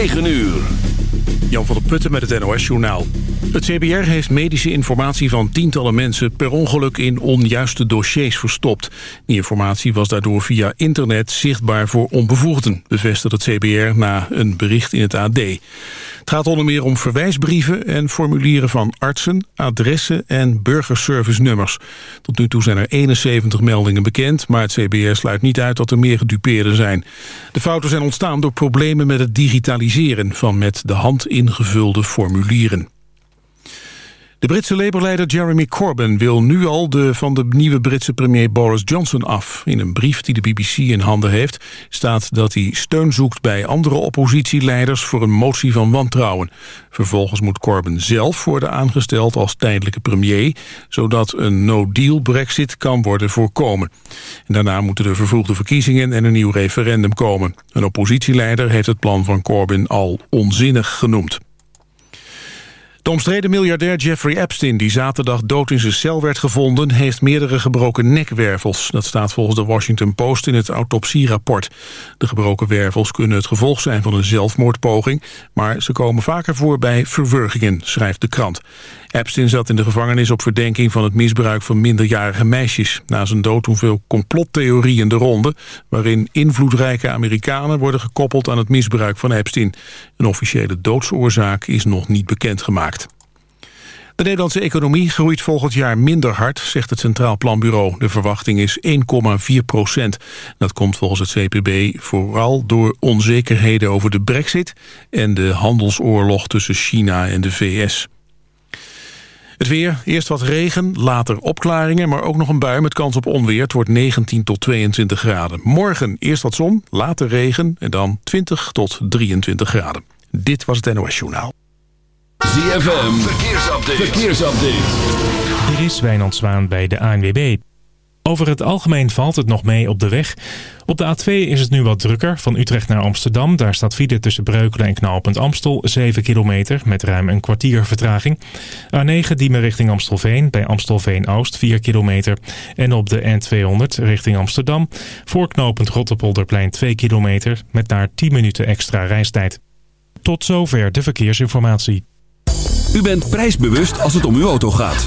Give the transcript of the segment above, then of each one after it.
9 uur. Jan van der Putten met het NOS-journaal. Het CBR heeft medische informatie van tientallen mensen... per ongeluk in onjuiste dossiers verstopt. Die informatie was daardoor via internet zichtbaar voor onbevoegden... bevestigt het CBR na een bericht in het AD. Gaat onder meer om verwijsbrieven en formulieren van artsen... adressen en burgerservice-nummers. Tot nu toe zijn er 71 meldingen bekend... maar het CBR sluit niet uit dat er meer gedupeerden zijn. De fouten zijn ontstaan door problemen met het digitaliseren... van met de hand ingevulde formulieren. De Britse Labour-leider Jeremy Corbyn wil nu al de, van de nieuwe Britse premier Boris Johnson af. In een brief die de BBC in handen heeft staat dat hij steun zoekt bij andere oppositieleiders voor een motie van wantrouwen. Vervolgens moet Corbyn zelf worden aangesteld als tijdelijke premier, zodat een no-deal brexit kan worden voorkomen. En daarna moeten er vervroegde verkiezingen en een nieuw referendum komen. Een oppositieleider heeft het plan van Corbyn al onzinnig genoemd. De omstreden miljardair Jeffrey Epstein, die zaterdag dood in zijn cel werd gevonden, heeft meerdere gebroken nekwervels. Dat staat volgens de Washington Post in het autopsierapport. De gebroken wervels kunnen het gevolg zijn van een zelfmoordpoging, maar ze komen vaker voor bij verwurgingen, schrijft de krant. Epstein zat in de gevangenis op verdenking van het misbruik van minderjarige meisjes. Na zijn dood doen veel complottheorieën de ronde... waarin invloedrijke Amerikanen worden gekoppeld aan het misbruik van Epstein. Een officiële doodsoorzaak is nog niet bekendgemaakt. De Nederlandse economie groeit volgend jaar minder hard, zegt het Centraal Planbureau. De verwachting is 1,4 procent. Dat komt volgens het CPB vooral door onzekerheden over de brexit... en de handelsoorlog tussen China en de VS. Het weer, eerst wat regen, later opklaringen... maar ook nog een bui met kans op onweer. Het wordt 19 tot 22 graden. Morgen eerst wat zon, later regen en dan 20 tot 23 graden. Dit was het NOS Journaal. ZFM, verkeersupdate. verkeersupdate. Er is Wijnand Zwaan bij de ANWB. Over het algemeen valt het nog mee op de weg. Op de A2 is het nu wat drukker, van Utrecht naar Amsterdam. Daar staat file tussen Breukelen en Knooppunt Amstel, 7 kilometer met ruim een kwartier vertraging. A9 Diemen richting Amstelveen, bij Amstelveen-Oost, 4 kilometer. En op de N200 richting Amsterdam, voor knooppunt Rotterpolderplein 2 kilometer met daar 10 minuten extra reistijd. Tot zover de verkeersinformatie. U bent prijsbewust als het om uw auto gaat.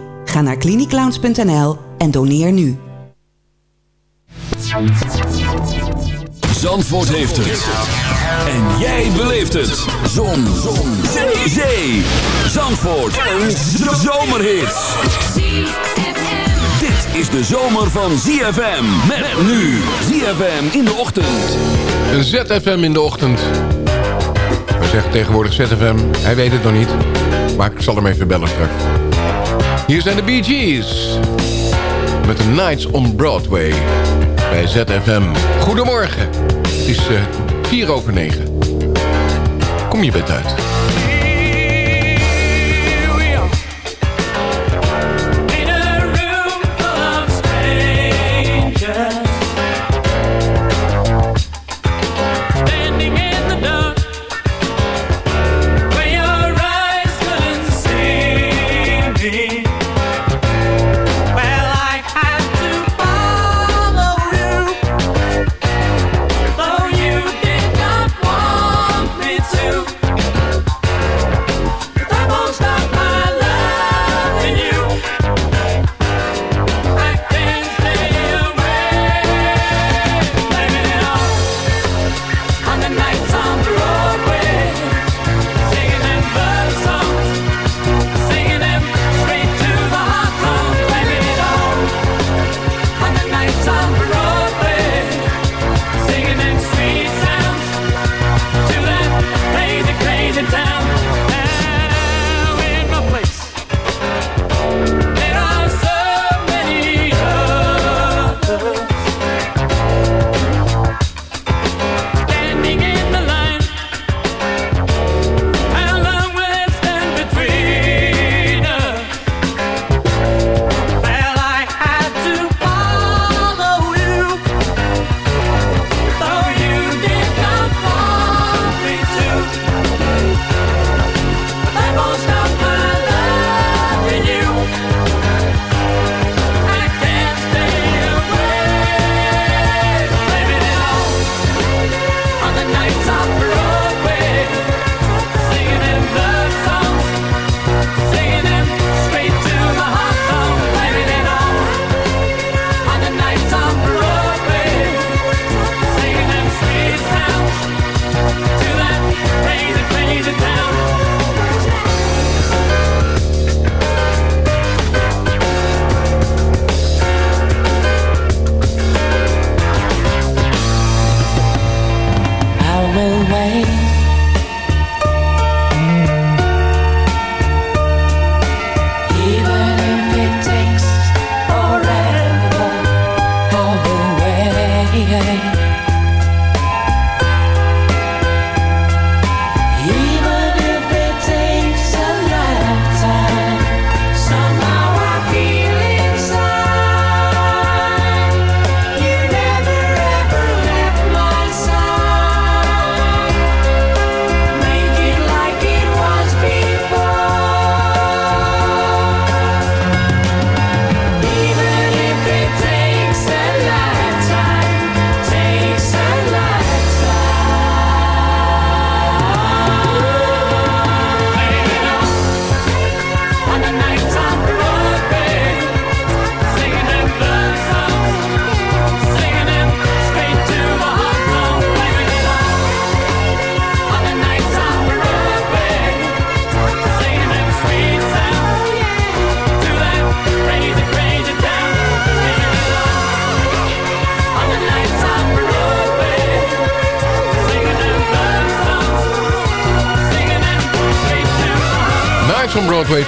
Ga naar cliniclounge.nl en doneer nu. Zandvoort heeft het. En jij beleeft het. Zon. Zon. Zee. Zee. Zandvoort. Een zomerhit. Dit is de zomer van ZFM. Met nu ZFM in de ochtend. ZFM in de ochtend. We zeggen tegenwoordig ZFM. Hij weet het nog niet. Maar ik zal hem even bellen straks. Hier zijn de Bee Gees. Met de Nights on Broadway. Bij ZFM. Goedemorgen. Het is uh, 4 over 9. Kom je bed uit.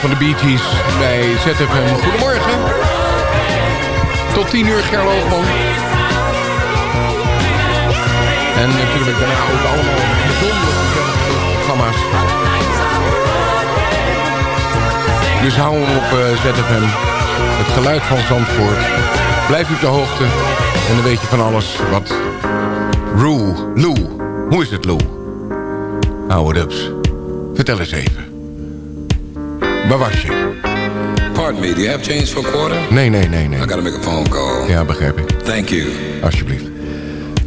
Van de Bee bij ZFM. Goedemorgen. Tot 10 uur Gerloogman. En natuurlijk daarna ook allemaal bijzondere programma's. Dus hou hem op uh, ZFM. Het geluid van Zandvoort. Blijf op de hoogte. En dan weet je van alles wat... Roo, Lou. Hoe is het, Lou? Hou het ups. Vertel eens even. Waar was je? Pardon me, do you have change for a quarter? Nee, nee, nee, nee. I gotta make a phone call. Ja, begrijp ik. Thank you. Alsjeblieft.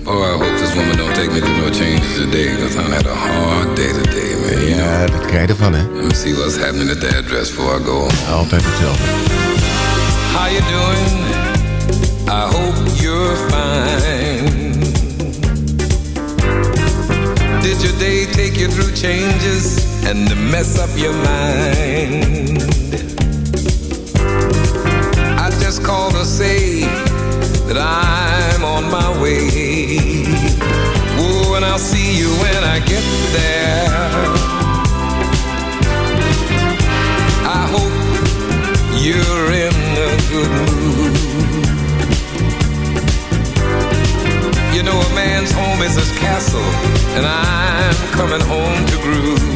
Oh, I hope this woman don't take me through no changes today, because I had a hard day today, man. Ja, dat krijg je ervan, hè? Let me see what's happening at the address before I go. Altijd hetzelfde. How you doing? I hope you're fine. Did your day take you through changes and mess up your mind? I just called to say that I'm on my way. Oh, and I'll see you when I get there. I hope you're in a good mood. You know, a man's home is his castle, and I'm coming home to groove.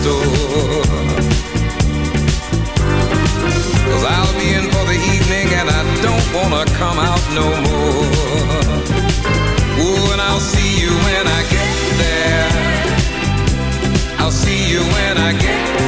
store? Cause I'll be in for the evening and I don't wanna come out no more. Ooh, and I'll see you when I get there. I'll see you when I get there.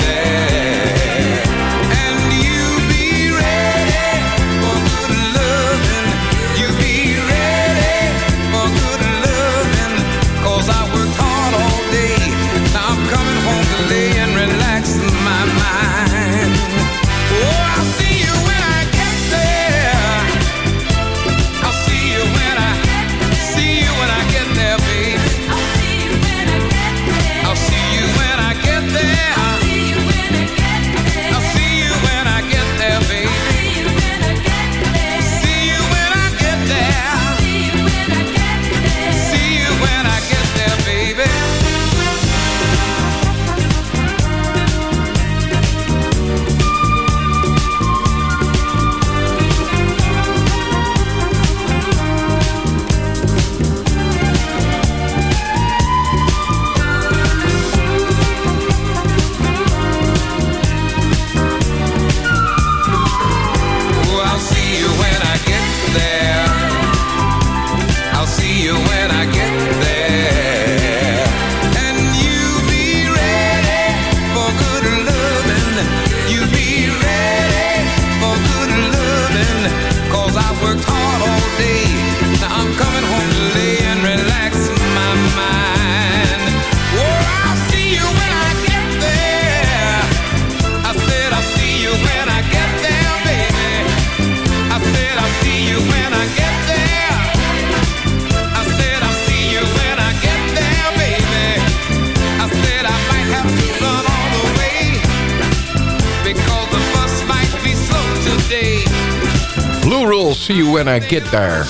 When I get there.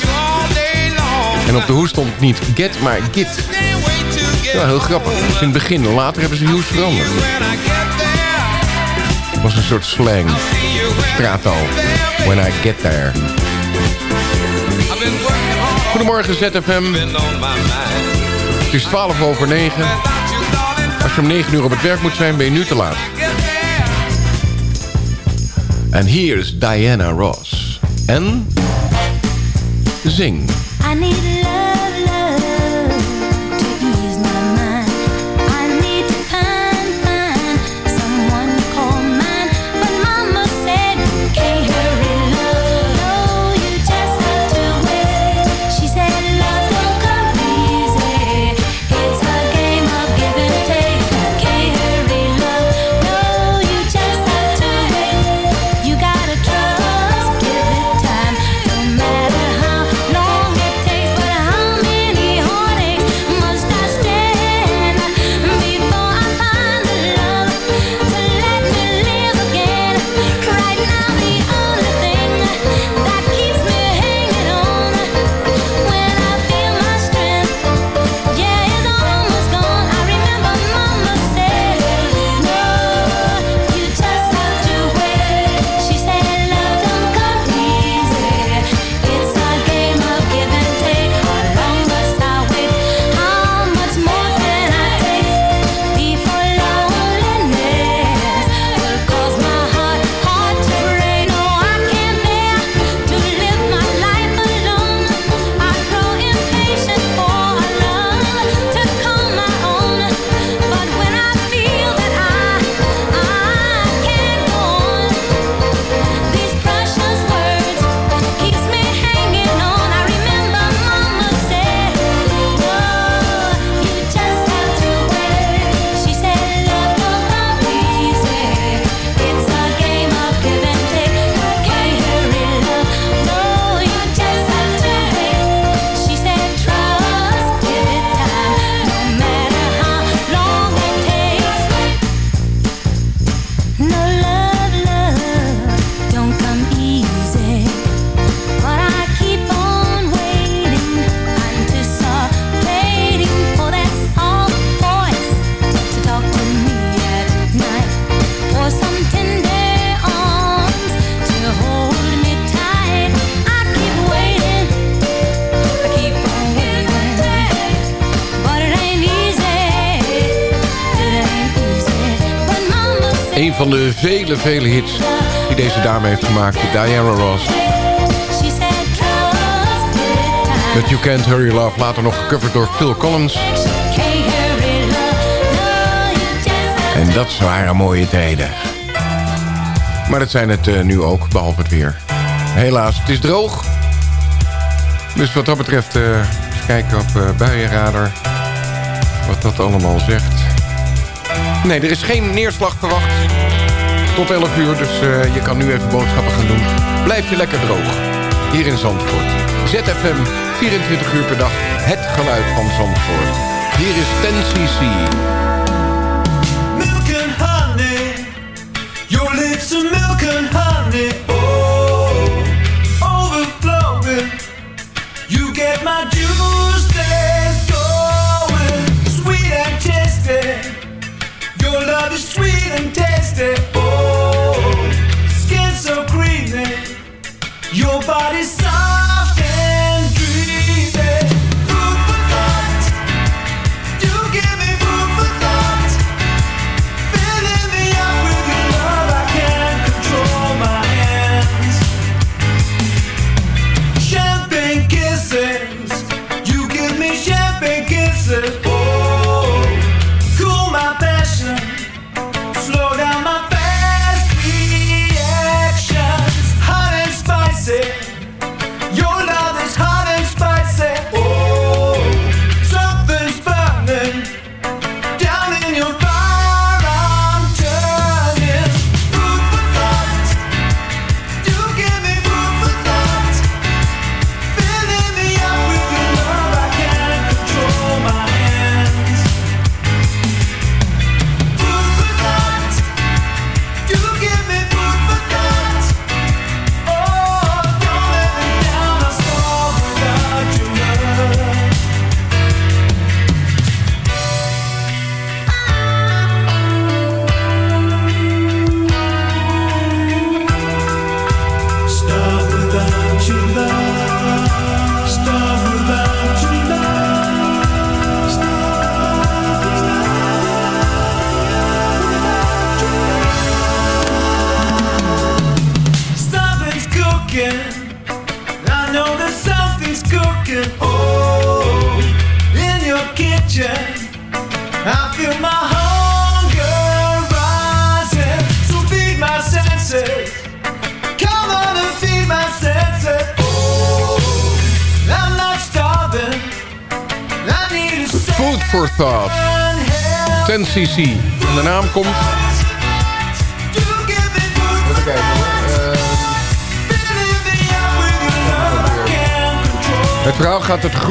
En op de hoes stond niet get, maar git. Ja, heel grappig. home. In het begin. Later hebben ze de hoes veranderd. Het was een soort slang. You when I get there. Goedemorgen ZFM. Het is 12 over 9. Without you, darling, Als je om 9 uur op het werk moet zijn, ben je nu te laat. En hier is Diana Ross. En... Zing. I need van de vele, vele hits die deze dame heeft gemaakt. Diana Ross. Met You Can't Hurry Love. Later nog gecoverd door Phil Collins. En dat waren mooie tijden. Maar dat zijn het eh, nu ook, behalve het weer. Helaas, het is droog. Dus wat dat betreft, eens kijken op eh buienradar. Wat dat allemaal zegt. Nee, er is geen neerslag verwacht. Tot 11 uur, dus eh, je kan nu even boodschappen gaan doen. Blijf je lekker droog. Hier in Zandvoort. ZFM, 24 uur per dag. Het geluid van Zandvoort. Hier is 10cc.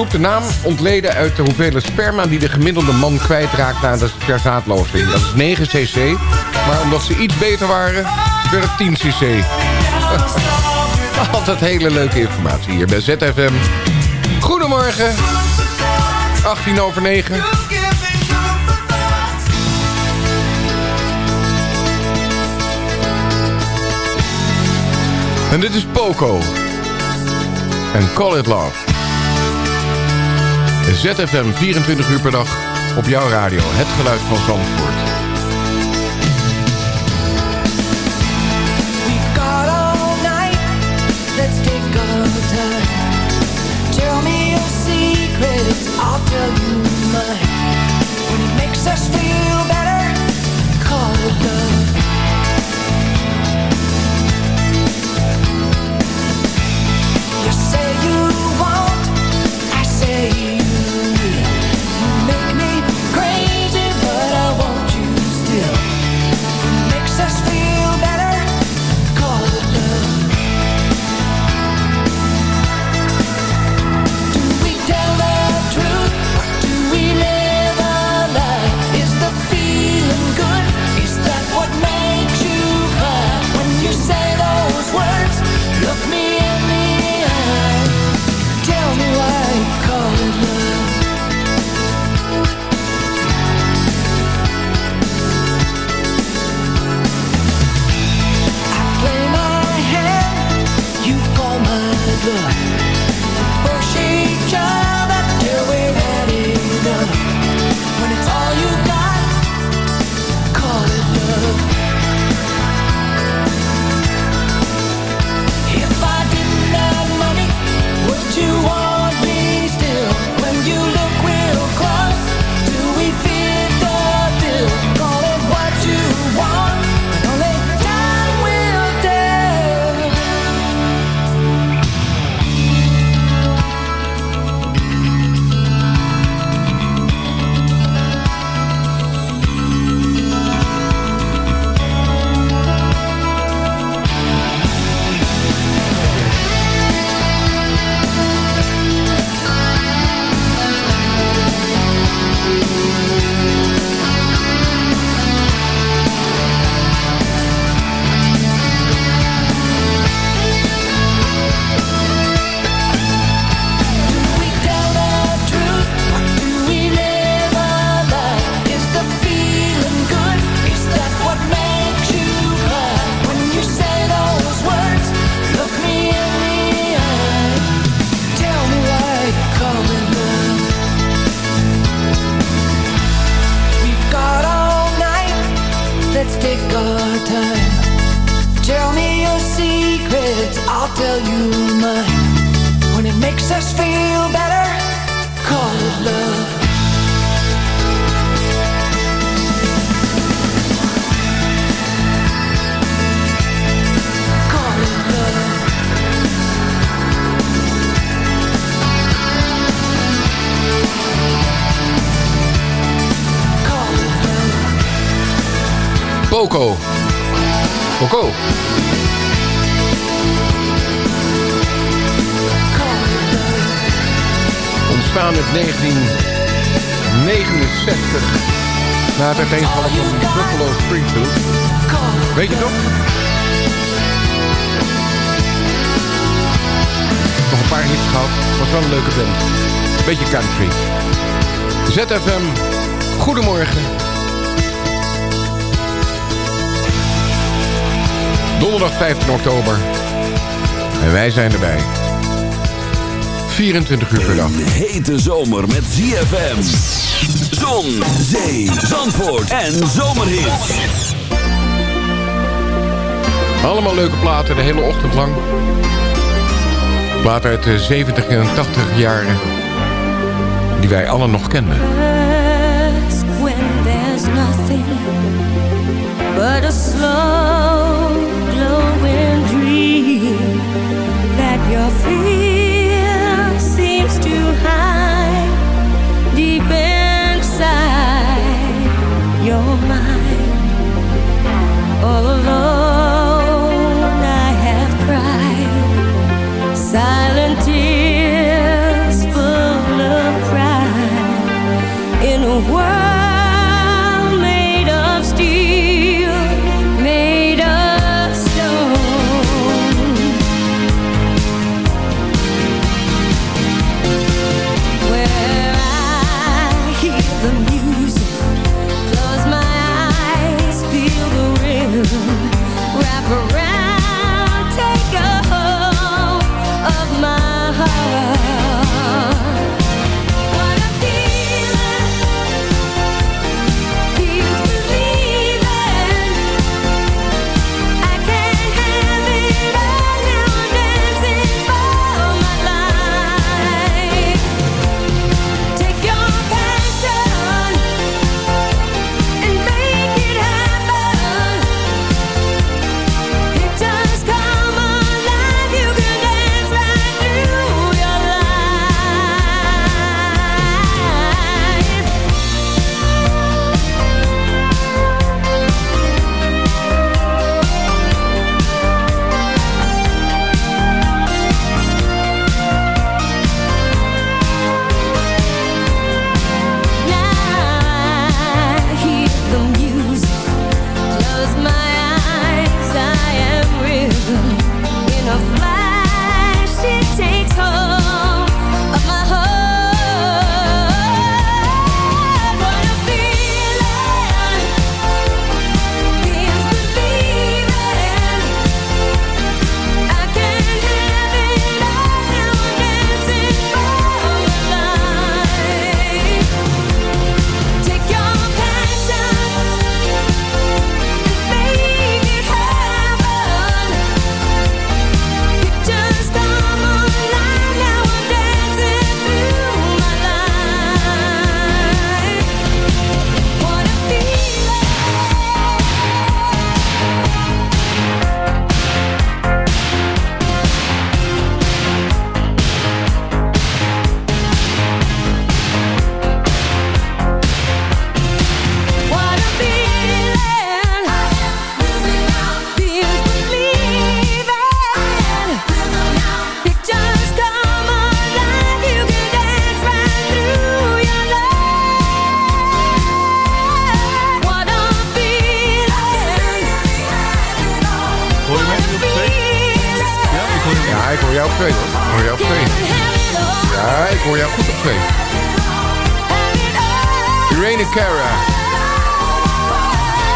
De naam ontleden uit de hoeveelheid sperma... die de gemiddelde man kwijtraakt na de verzaadlozing. Dat is 9 cc. Maar omdat ze iets beter waren, werd het 10 cc. Altijd hele leuke informatie hier bij ZFM. Goedemorgen. 18 over 9. You give me food for thought. En dit is Poco. En Call It Love. ZFM 24 uur per dag op jouw radio. Het geluid van Zandvoort. When it makes us feel better, call it love. Donderdag 15 oktober. En wij zijn erbij. 24 uur per dag. Hete zomer met ZFM. Zon, zee, zandvoort en zomerhit. Allemaal leuke platen de hele ochtend lang. Platen uit de 70 en 80 jaren. Die wij allen nog kennen.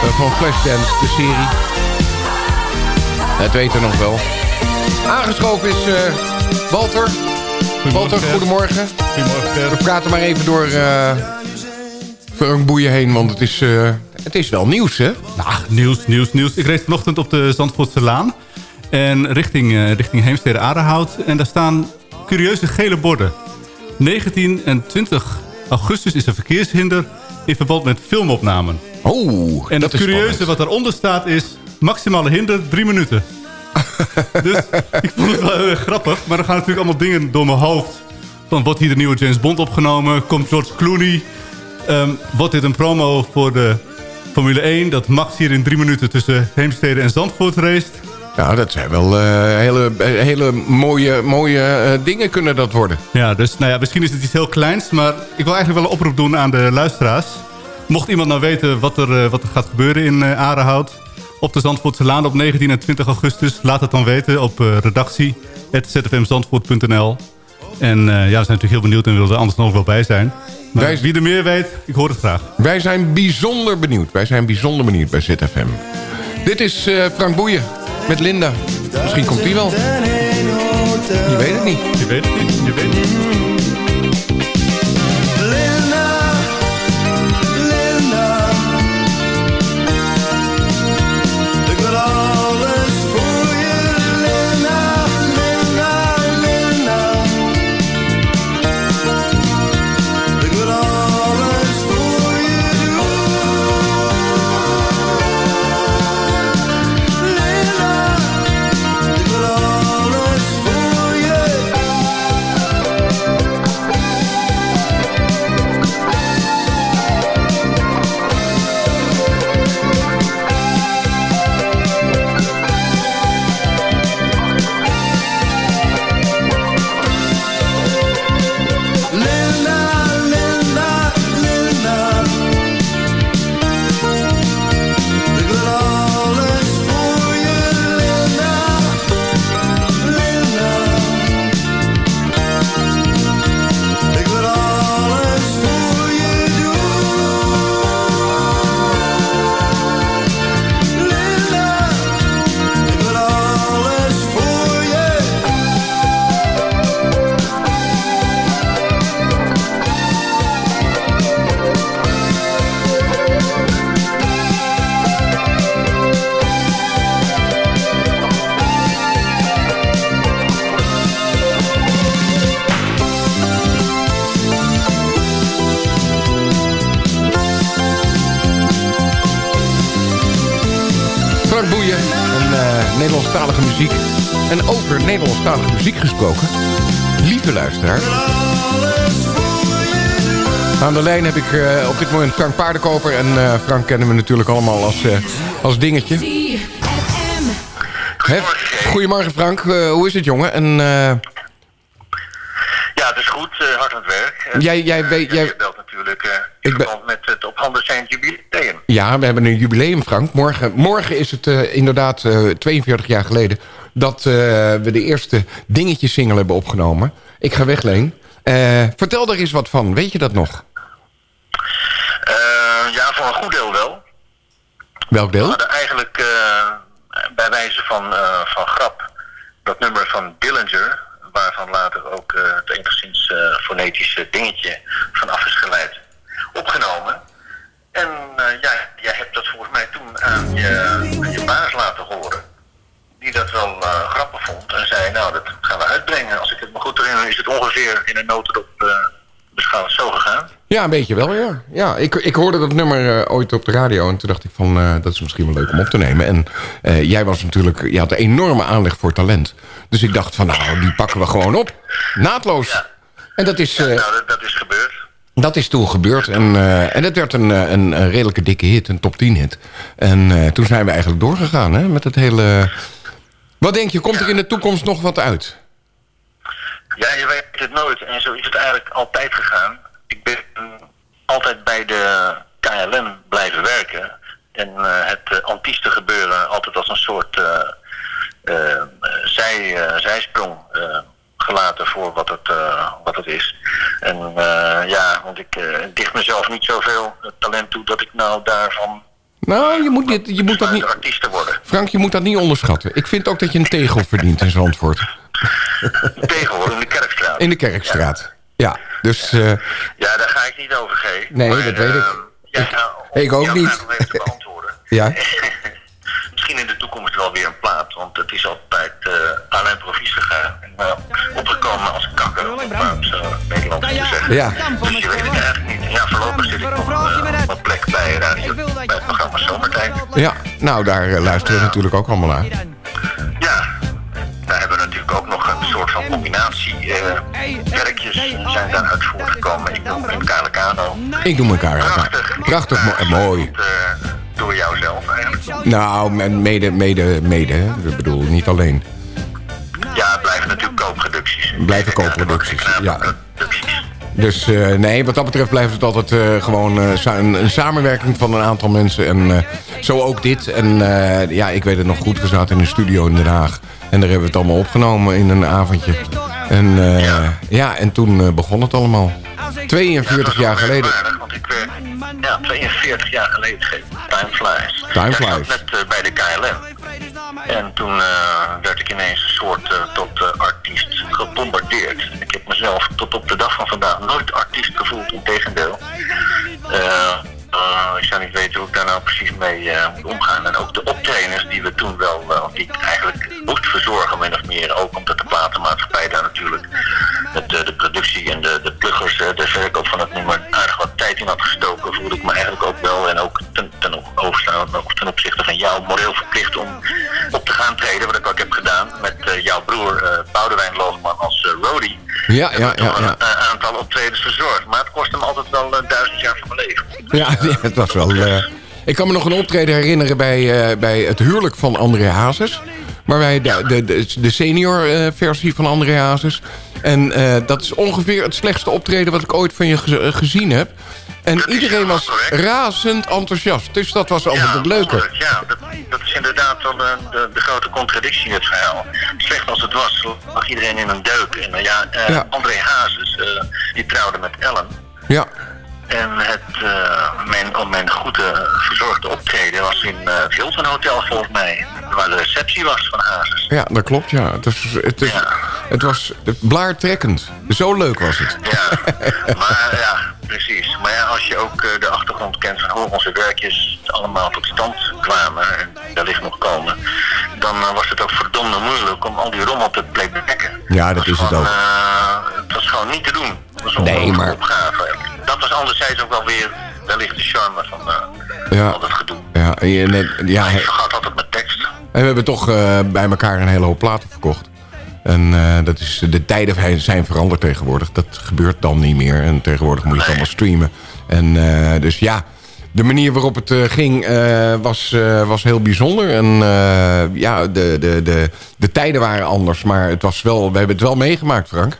Eh, van Flashdance, de serie. Dat weten we nog wel. Aangeschoven is Walter. Walter, goedemorgen. Goedemorgen, We praten maar even door eh, Frank Boeien heen, want het is, het is wel nieuws, hè? Nou, nieuws, nieuws, nieuws. Ik reed vanochtend op de Zandvoortse Laan. En richting, uh, richting Heemstede Adenhout. En daar staan curieuze gele borden. 19 en 20 augustus is er verkeershinder in verband met filmopnamen. Oh, En dat het curieuze spannend. wat daaronder staat is... maximale hinder drie minuten. dus ik vond het wel heel erg grappig. Maar er gaan natuurlijk allemaal dingen door mijn hoofd. Van wordt hier de nieuwe James Bond opgenomen? Komt George Clooney? Ehm, wordt dit een promo voor de Formule 1? Dat Max hier in drie minuten tussen Heemstede en Zandvoort race. Ja, dat zijn wel eh, hele, hele mooie, mooie eh, dingen kunnen dat worden. Ja, dus nou ja, misschien is het iets heel kleins. Maar ik wil eigenlijk wel een oproep doen aan de luisteraars. Mocht iemand nou weten wat er, eh, wat er gaat gebeuren in eh Arenhout... op de Zandvoortse Laan op 19 en 20 augustus... laat het dan weten op eh redactie.zfmzandvoort.nl. En ja, we zijn natuurlijk heel benieuwd en willen er anders nog wel bij zijn. Maar Wij- wie er meer weet, ik hoor het graag. Wij zijn bijzonder benieuwd. Wij zijn bijzonder benieuwd bij ZFM. Dit is Frank Boeien met Linda. Misschien komt die wel. Je weet het niet. Je weet het niet, je weet het niet. heb ik eh, op dit moment Frank Paardenkoper. En eh, Frank kennen we natuurlijk allemaal als, eh, als dingetje. Goedemorgen. Frank, hoe is het jongen? En, Ja, het is goed, hard aan het werk. Jij, jij, weet, jij... belt natuurlijk in verband met het op handen zijn jubileum. Ja, we hebben een jubileum Frank. Morgen, morgen is het inderdaad 42 jaar geleden dat we de eerste dingetjes single hebben opgenomen. Ik ga weg, Leen. Vertel daar eens wat van. Weet je dat nog? Voor een goed deel wel. Welk We deel? hadden eigenlijk eh, bij wijze van, eh, van grap dat nummer van Dillinger... waarvan later ook eh, het enigszins fonetische dingetje vanaf is geleid, opgenomen. En ja, jij hebt dat volgens mij toen aan je, aan je baas laten horen. Die dat wel grappig vond en zei, nou dat gaan we uitbrengen. Als ik het me goed herinner is het ongeveer in een notendop zo gegaan. Ja, een beetje wel, ja. ja ik, ik hoorde dat nummer eh, ooit op de radio... en toen dacht ik van, eh, dat is misschien wel leuk om op te nemen. En eh, jij was natuurlijk... Je had een enorme aanleg voor talent. Dus ik dacht van, nou, die pakken we gewoon op. Naadloos. En dat is, Ja, nou, dat, dat is gebeurd. dat is toen gebeurd. En, en het werd een, een, een redelijke dikke hit, een top 10 hit. En toen zijn we eigenlijk doorgegaan hè, met het hele... Wat denk je, komt er in de toekomst nog wat uit? Ja, je weet het nooit. En zo is het eigenlijk altijd gegaan. Ik ben altijd bij de KLM blijven werken. En eh, het uh, antieste gebeuren altijd als een soort eh, eh, zij, eh, zijsprong eh, gelaten voor wat het, eh, wat het is. En eh, ja, want ik eh, dicht mezelf niet zoveel talent toe dat ik nou daarvan Nou, je moet, niet, je moet dat niet... Frank, je moet dat niet onderschatten. Ik vind ook dat je een tegel verdient in Zandvoort. Tegenwoordig in de Kerkstraat. In de Kerkstraat. Ja, dus... eh, Ja, daar ga ik niet over, G. Nee, Maar, dat weet ik. ehm, Ja, nou, om ik ook niet. even te beantwoorden. ja. Misschien in de toekomst wel weer een plaat, want het is altijd uh, aan improvies gegaan. En uh, opgekomen als om het zo Nederlands te zeggen. Ja. Dus je weet het eigenlijk niet. Ja, voorlopig zit ik nog eh, op een plek bij radio, bij het programma Zomertijd. Ja, nou daar eh, luisteren we natuurlijk ook allemaal naar. Ja, daar hebben we natuurlijk ook nog een soort van combinatie eh, werkjes zijn daaruit voortgekomen. Ik doe in Kalecano. Ik doe elkaar Prachtig. Prachtig, mooi. Eh, door jouzelf eigenlijk. Nou, mede, mede, mede. Ik bedoel, niet alleen. Ja, het blijven natuurlijk koopproducties. Blijven koopproducties, ja. Dus eh, nee, wat dat betreft blijft het altijd eh, gewoon eh, een, een samenwerking van een aantal mensen. En eh, zo ook dit. En eh, ja, ik weet het nog goed. We zaten in een studio in Den Haag. En daar hebben we het allemaal opgenomen in een avondje. En eh, ja. en toen eh, begon het allemaal. 42 jaar geleden. Want ik werd ja, 42 jaar geleden. Time flies. Time Ja, ik flies. zat net eh, bij de KLM. En toen werd ik ineens een soort tot artiest gebombardeerd. Ik heb mezelf tot op de dag van vandaag nooit artiest gevoeld, integendeel. Eh, eh, ik zou niet weten hoe ik daar nou precies mee eh, moet omgaan. En ook de optredens die we toen wel, eh, die ik eigenlijk moest verzorgen, min of meer. Ook omdat de platenmaatschappij daar natuurlijk met eh, de productie en de, de pluggers, eh, de verkoop van het nummer, aardig tijd in had gestoken. Voelde ik me eigenlijk ook wel en ook ten, ten, overstaan, ook ten opzichte van jou moreel verplicht om op te gaan treden. Wat ik ook heb gedaan met eh, jouw broer eh Boudewijn Loogman als eh roadie. Ja, ja, ja, ja. Een aantal optredens verzorgd. Maar het kostte me altijd wel duizend jaar van mijn leven. Ja, ja, het was wel... eh, ik kan me nog een optreden herinneren bij, bij het huwelijk van André Hazes. Maar wij de, de, de, senior versie van André Hazes. En eh, dat is ongeveer het slechtste optreden wat ik ooit van je ge- gezien heb. En iedereen was razend enthousiast. Dus dat was altijd het leuke. Ja, dat, dat is inderdaad wel de, de, de grote contradictie in het verhaal. Slecht als het was, lag iedereen in een deuk. En eh, ja, eh, Ja. André Hazes, eh, die trouwde met Ellen. Ja, En het, eh, mijn, op mijn goede verzorgde optreden was in eh, het Hilton Hotel volgens mij. Waar de receptie was van Hazes. ja dat klopt. Ja. Het, is, het, is, het was blaartrekkend. Zo leuk was het. Maar ja, precies. Maar ja, als je ook eh, de achtergrond kent van hoe onze werkjes allemaal tot stand kwamen en wellicht nog komen, dan eh, was het ook verdomde moeilijk om al die rommel te playbacken. Ja, dat is het ook. Eh, het was gewoon niet te doen. Dat was een Nee, maar- opgave. Dat was anderzijds ook wel weer wellicht de charme van eh, Ja. al dat gedoe. Ja, en je- ja, Maar vergat altijd mijn tekst. En we hebben toch bij elkaar een hele hoop platen verkocht. En eh, dat is, de tijden zijn veranderd tegenwoordig. Dat gebeurt dan niet meer. En tegenwoordig moet je het allemaal streamen. En eh, dus ja, de manier waarop het eh, ging was, was heel bijzonder. En ja, de, de, de, de tijden waren anders. Maar het was wel, we hebben het wel meegemaakt, Frank.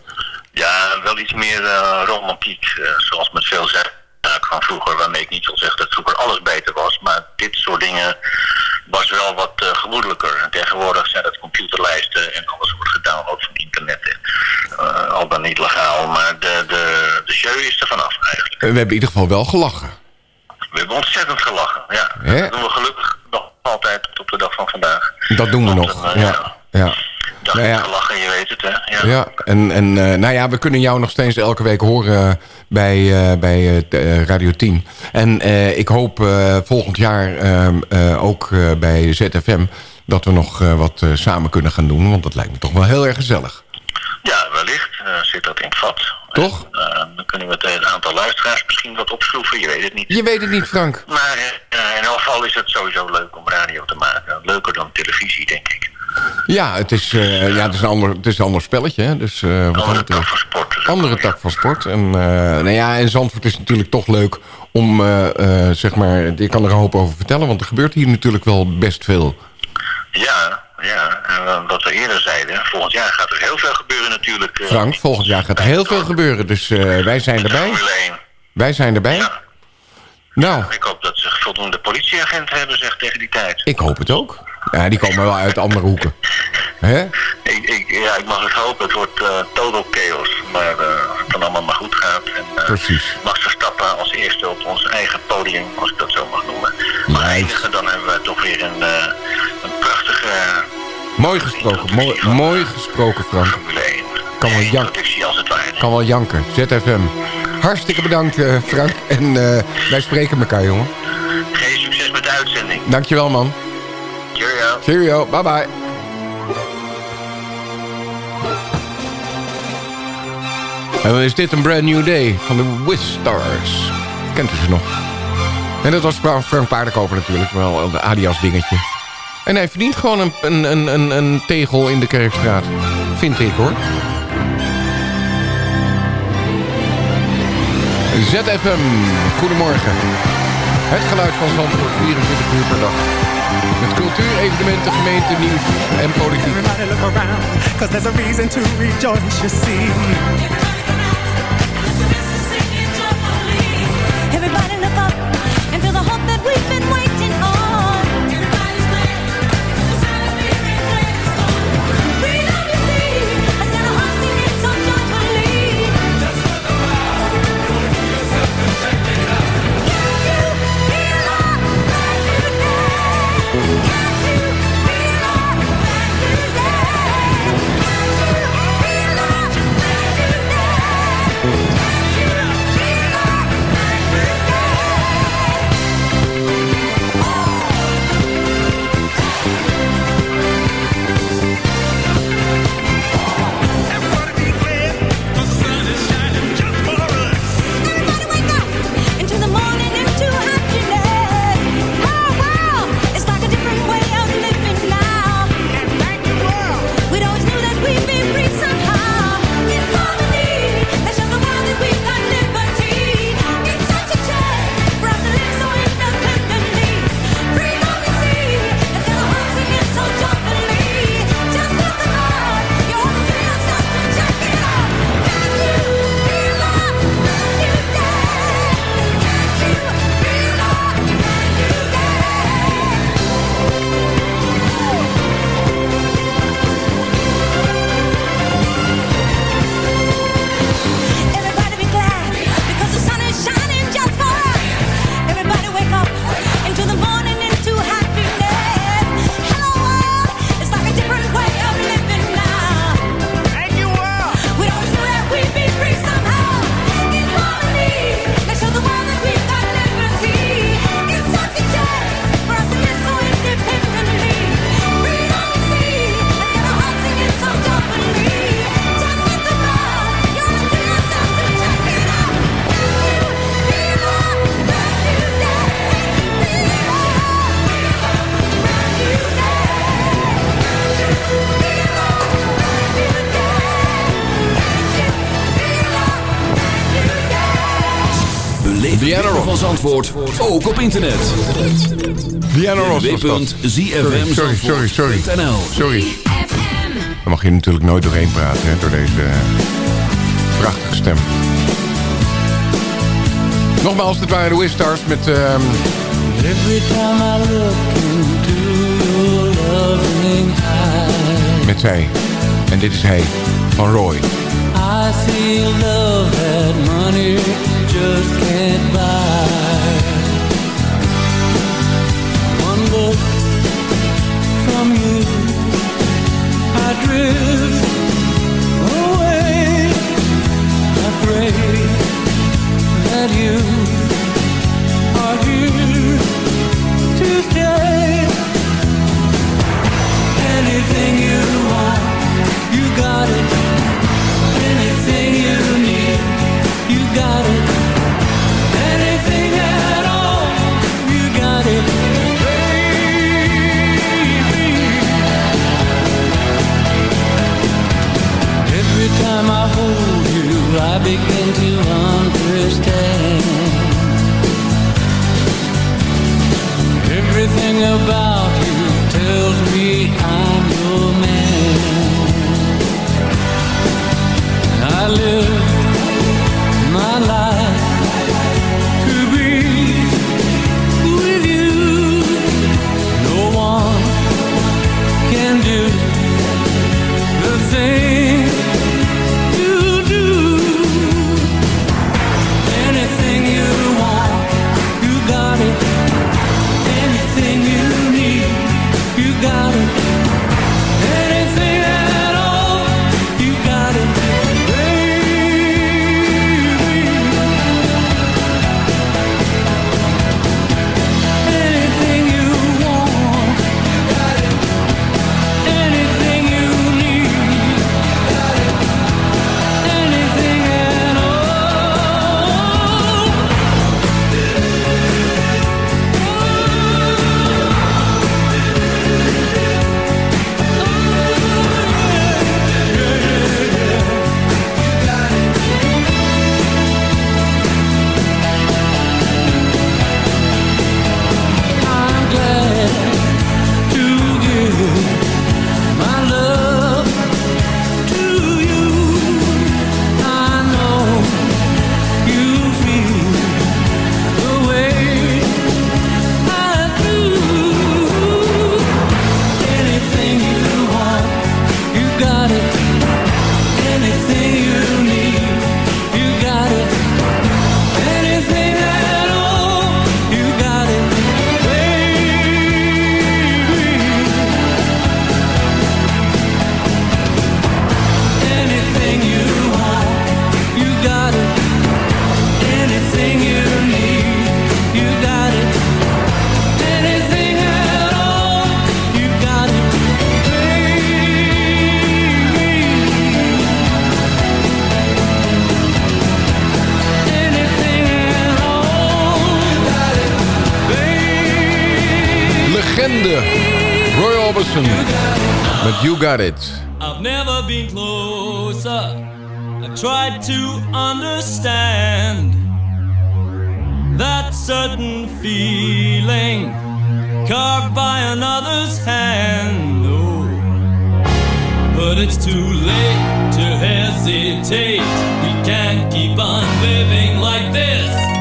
Ja, wel iets meer romantiek, zoals met veel zaken van vroeger, waarmee ik niet wil zeggen dat vroeger alles beter was, maar dit soort dingen was wel wat eh, gemoedelijker. En tegenwoordig zijn het computerlijsten en alles wordt gedownload van internet. Eh, al dan niet legaal, maar de, de, de show is er vanaf eigenlijk. We hebben in ieder geval wel gelachen. We hebben ontzettend gelachen, ja. Hè? Dat doen we gelukkig nog altijd tot op de dag van vandaag. Dat doen we Want, nog. eh, Ja, ja. Nou ja. gelachen, je weet het hè. Ja. Ja, en, en nou ja, we kunnen jou nog steeds elke week horen bij, eh, bij eh, eh, Radio 10. En ik hoop volgend jaar ehm, eh, ook bij ZFM... dat we nog wat samen kunnen gaan doen. Want dat lijkt me toch wel heel erg gezellig. Ja, wellicht zit dat in het vat. Toch? Dan kunnen we het hele aantal luisteraars misschien wat opschroeven, je weet het niet. Je weet het niet, Frank. Maar in elk geval is het sowieso leuk om radio te maken. Leuker dan televisie, denk ik. Ja, het is, eh, ja, het is, een, ander, het is een ander spelletje. Hè? Dus, wat andere tak van sport. Andere tak van sport. En, eh, nou ja, en Zandvoort is natuurlijk toch leuk om, zeg maar... Je kan er een hoop over vertellen, want er gebeurt hier natuurlijk wel best veel. Ja, ja. En wat we eerder zeiden, volgend jaar gaat er heel veel gebeuren natuurlijk. Frank, volgend jaar gaat er heel veel gebeuren. Dus wij zijn erbij. Formule 1. Wij zijn erbij. Nou, Ik hoop dat ze voldoende politieagenten hebben, zeg, tegen die tijd. ik hoop het ook. Ja, die komen wel uit andere hoeken. Hè? Ik, ik, ja, ik mag het hopen. Het wordt eh, total chaos. Maar eh, als het dan allemaal maar goed gaat. En, eh, Precies. Max Verstappen als eerste op ons eigen podium, als ik dat zo mag noemen. Maar eindigen, dan hebben we toch weer een, een prachtige Mooi gesproken. Mooi, mooi gesproken, Frank. Formule 1. Kan wel, jank, Productie als het ware. kan wel janken. ZFM. Hartstikke bedankt, Frank. En wij spreken elkaar, jongen. Geen succes met de uitzending. Dankjewel, man. Cheerio. Bye bye. En dan is dit een brand new day van de Whistars. Kent u ze nog? En dat was Frank Paardenkoper natuurlijk. Wel een Adias dingetje. En hij verdient gewoon een, een, een, een tegel in de Kerkstraat. Vind ik hoor. ZFM. Goedemorgen. Het geluid van Zandvoort 24 uur per dag. Met cultuur, evenementen, gemeente, nieuws en politiek. Everybody look around, cause there's a reason to rejoice, you see. Everybody look up and feel the hope that we've been waiting on. Diana Ross. van Zandvoort, ook op internet. Diana Ross Sorry, sorry, sorry. Sorry. sorry. Daar mag je natuurlijk nooit doorheen praten, door deze eh, prachtige stem. Nogmaals, dit waren de Wistars met... Uh, Every time I look into your eyes. Met zij. En dit is hij, van Roy. I see love that money just can't buy something about You Got It. I've never been closer. I tried to understand that certain feeling carved by another's hand. Oh, but it's too late to hesitate. We can't keep on living like this.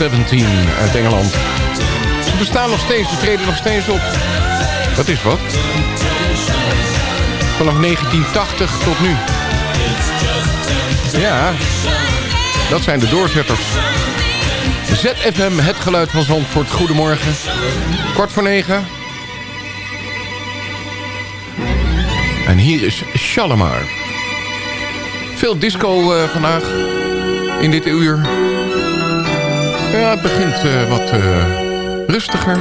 17 uit Engeland. Ze bestaan nog steeds, ze treden nog steeds op. Dat is wat. Vanaf 1980 tot nu. Ja, dat zijn de doorzetters. ZFM, het geluid van Zandvoort. Goedemorgen. Kwart voor negen. En hier is Shalimar. Veel disco eh, vandaag. In dit uur. Ja, het begint eh, wat eh, rustiger.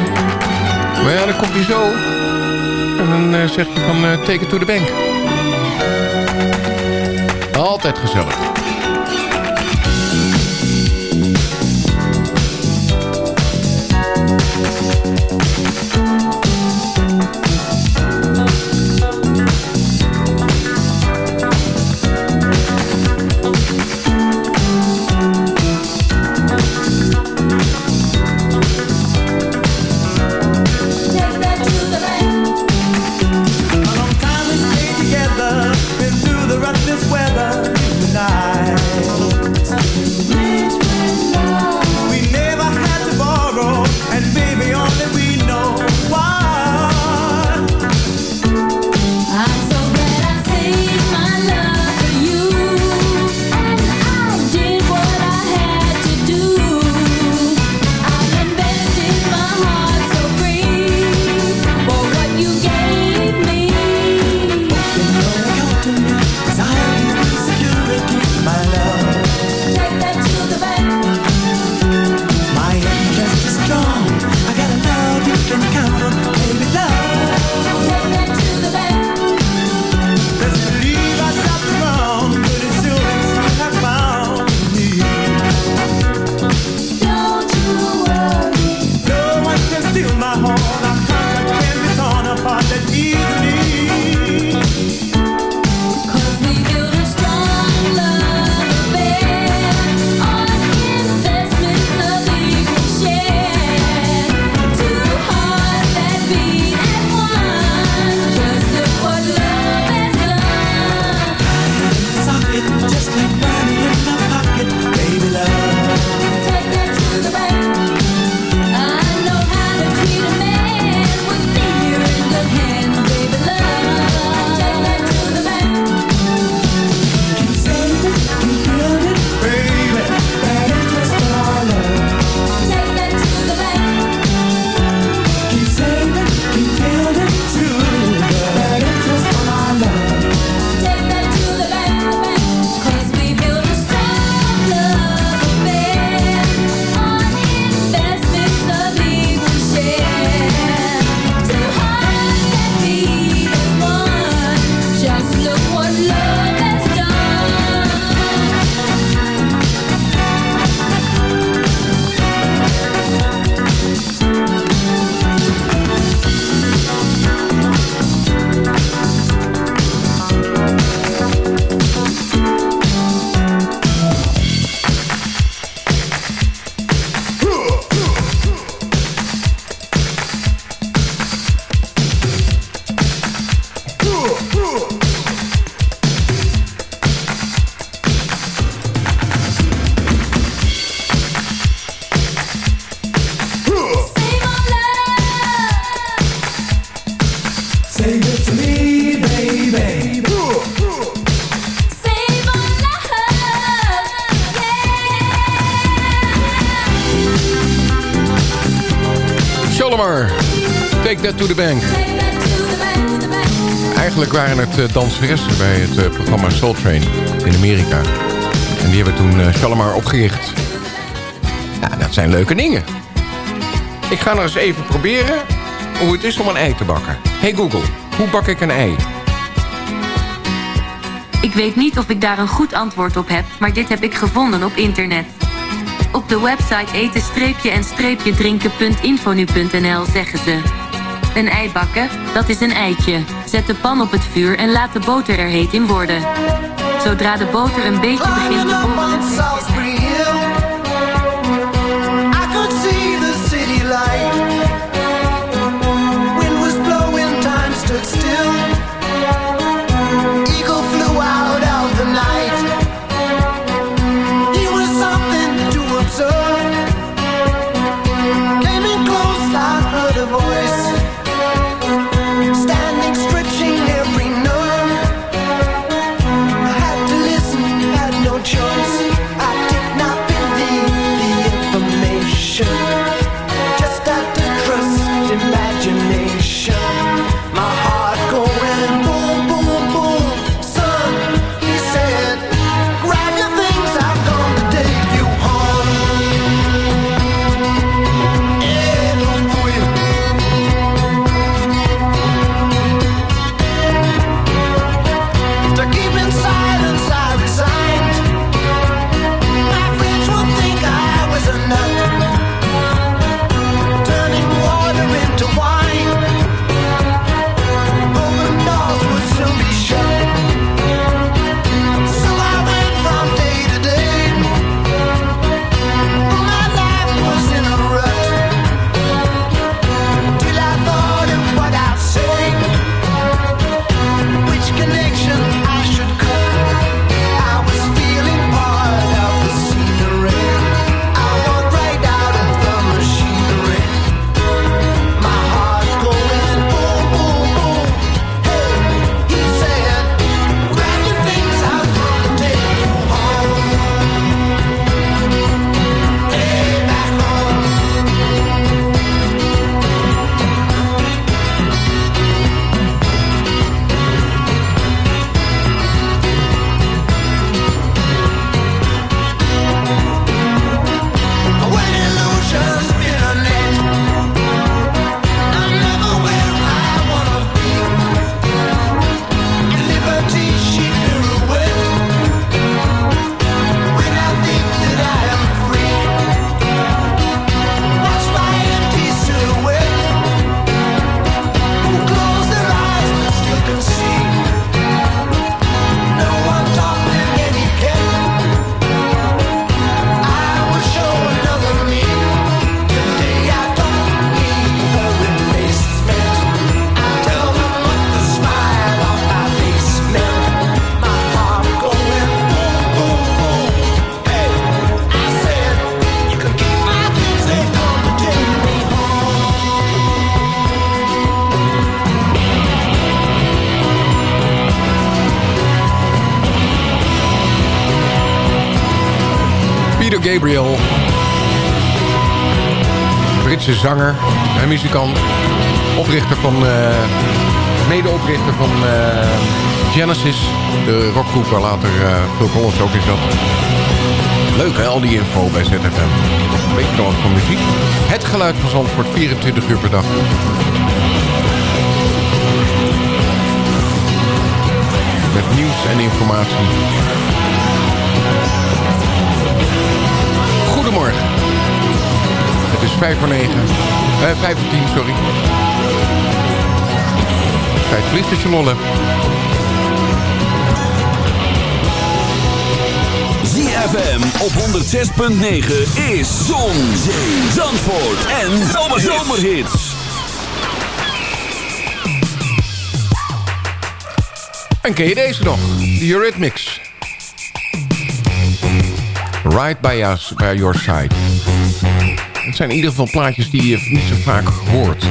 Maar ja, dan komt hij zo. En dan eh, zeg je van take it to the bank. Altijd gezellig. To the bank. Eigenlijk waren het eh, danseressen bij het eh, programma Soul Train in Amerika. En die hebben toen eh, Shalimar opgericht. Ja, dat zijn leuke dingen. Ik ga nog eens even proberen hoe het is om een ei te bakken. Hey Google, hoe bak ik een ei? Ik weet niet of ik daar een goed antwoord op heb, maar dit heb ik gevonden op internet. Op de website eten-en-drinken.infonu.nl zeggen ze... Een ei bakken, dat is een eitje. Zet de pan op het vuur en laat de boter er heet in worden. Zodra de boter een beetje begint te borrelen... Gabriel. Britse zanger en muzikant. Oprichter van... eh, Medeoprichter van eh, Genesis. De rockgroep waar later eh Phil Collins ook in zat. Leuk al die info bij ZFM. Een beetje nog van muziek. Het geluid van Zandvoort 24 uur per dag. Met nieuws en informatie. Het is vijf voor negen. Eh, vijf voor tien, sorry. Tijd vliegt als je lol hebt. ZFM op 106.9 is Zon, Zee, Zandvoort en Zomerhits. En ken je deze nog? The Eurythmics. Right by, us, by your side. Het zijn in ieder geval plaatjes die je niet zo vaak hoort.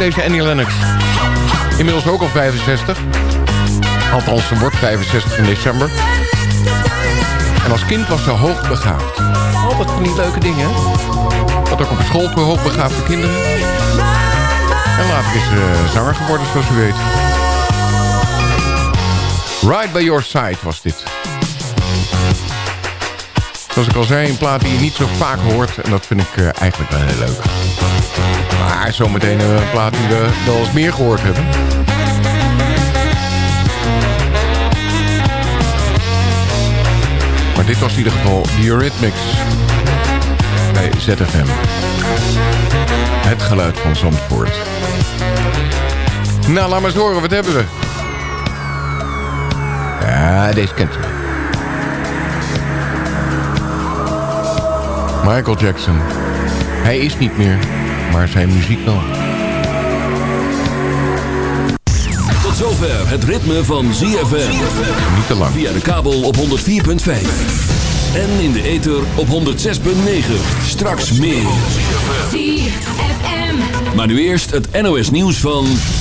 Deze Annie Lennox. Inmiddels ook al 65. Althans, ze wordt 65 in december. En als kind was ze hoogbegaafd. Altijd van die leuke dingen? Had ook op school voor hoogbegaafde kinderen. En later is ze zanger geworden, zoals u weet. Right by your side was dit. Zoals ik al zei, een plaat die je niet zo vaak hoort. En dat vind ik eh, eigenlijk wel heel leuk. Maar zometeen een plaat die we wel eens meer gehoord hebben. Maar dit was in ieder geval The Eurythmics bij ZFM. Het geluid van Zandvoort. Nou, laat maar eens horen. Wat hebben we? Ja, deze kent u. Michael Jackson. Hij is niet meer, maar zijn muziek wel. Tot zover het ritme van ZFM. Niet te lang. Via de kabel op 104.5. En in de ether op 106.9. Straks meer. Maar nu eerst het NOS nieuws van...